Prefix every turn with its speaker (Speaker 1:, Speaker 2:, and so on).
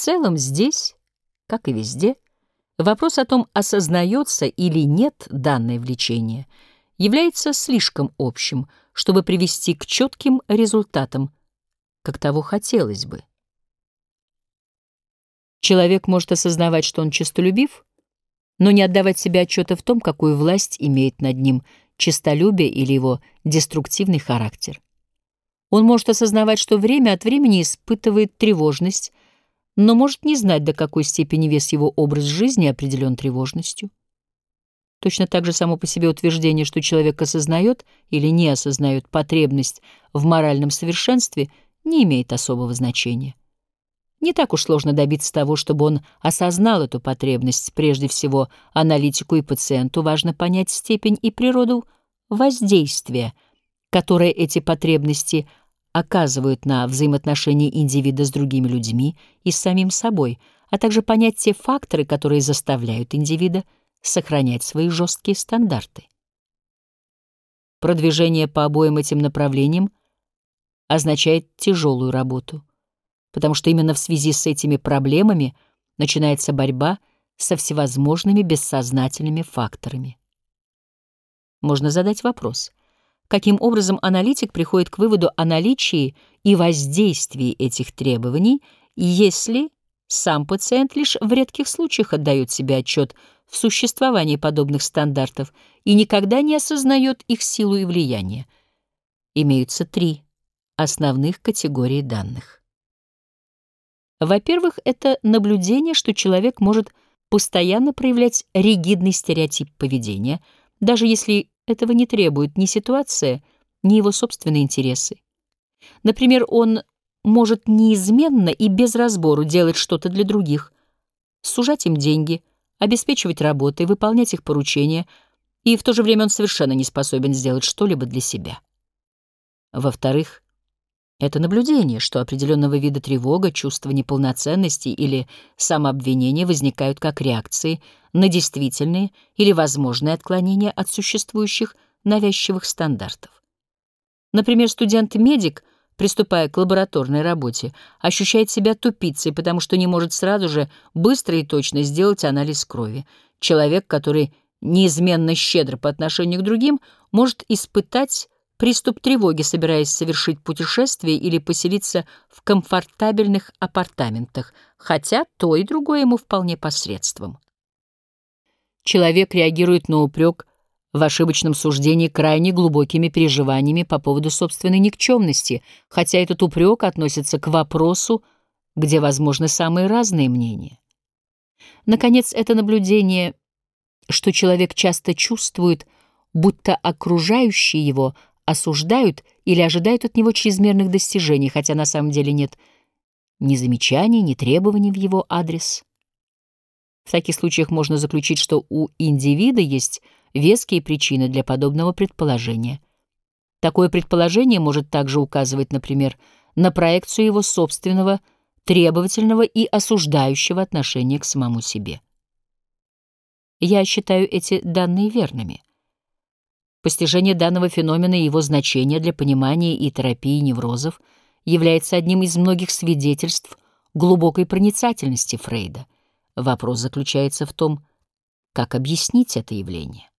Speaker 1: целом здесь, как и везде, вопрос о том, осознается или нет данное влечение, является слишком общим, чтобы привести к четким результатам, как того хотелось бы. Человек может осознавать, что он честолюбив, но не отдавать себе отчета в том, какую власть имеет над ним честолюбие или его деструктивный характер. Он может осознавать, что время от времени испытывает тревожность, но может не знать, до какой степени вес его образ жизни определен тревожностью. Точно так же само по себе утверждение, что человек осознает или не осознает потребность в моральном совершенстве, не имеет особого значения. Не так уж сложно добиться того, чтобы он осознал эту потребность. Прежде всего, аналитику и пациенту важно понять степень и природу воздействия, которое эти потребности оказывают на взаимоотношения индивида с другими людьми и с самим собой, а также понять те факторы, которые заставляют индивида сохранять свои жесткие стандарты. Продвижение по обоим этим направлениям означает тяжелую работу, потому что именно в связи с этими проблемами начинается борьба со всевозможными бессознательными факторами. Можно задать вопрос — каким образом аналитик приходит к выводу о наличии и воздействии этих требований, если сам пациент лишь в редких случаях отдает себе отчет в существовании подобных стандартов и никогда не осознает их силу и влияние. Имеются три основных категории данных. Во-первых, это наблюдение, что человек может постоянно проявлять ригидный стереотип поведения, даже если этого не требует ни ситуация, ни его собственные интересы. Например, он может неизменно и без разбору делать что-то для других, сужать им деньги, обеспечивать работой, выполнять их поручения, и в то же время он совершенно не способен сделать что-либо для себя. Во-вторых, это наблюдение, что определенного вида тревога, чувство неполноценности или самообвинения возникают как реакции на действительные или возможные отклонения от существующих навязчивых стандартов. Например, студент-медик, приступая к лабораторной работе, ощущает себя тупицей, потому что не может сразу же быстро и точно сделать анализ крови. Человек, который неизменно щедр по отношению к другим, может испытать приступ тревоги, собираясь совершить путешествие или поселиться в комфортабельных апартаментах, хотя то и другое ему вполне посредством. Человек реагирует на упрек в ошибочном суждении крайне глубокими переживаниями по поводу собственной никчемности, хотя этот упрек относится к вопросу, где возможны самые разные мнения. Наконец, это наблюдение, что человек часто чувствует, будто окружающие его — осуждают или ожидают от него чрезмерных достижений, хотя на самом деле нет ни замечаний, ни требований в его адрес. В таких случаях можно заключить, что у индивида есть веские причины для подобного предположения. Такое предположение может также указывать, например, на проекцию его собственного требовательного и осуждающего отношения к самому себе. Я считаю эти данные верными. Постижение данного феномена и его значение для понимания и терапии неврозов является одним из многих свидетельств глубокой проницательности Фрейда. Вопрос заключается в том, как объяснить это явление.